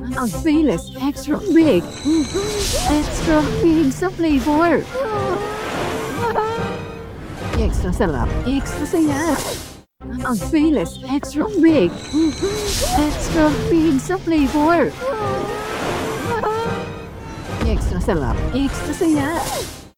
A Felix extra big. Extra big sa flavor. Extra sarap. Extra saya. Ang Felix extra big. Extra big sa flavor. Extra sarap. Extra saya.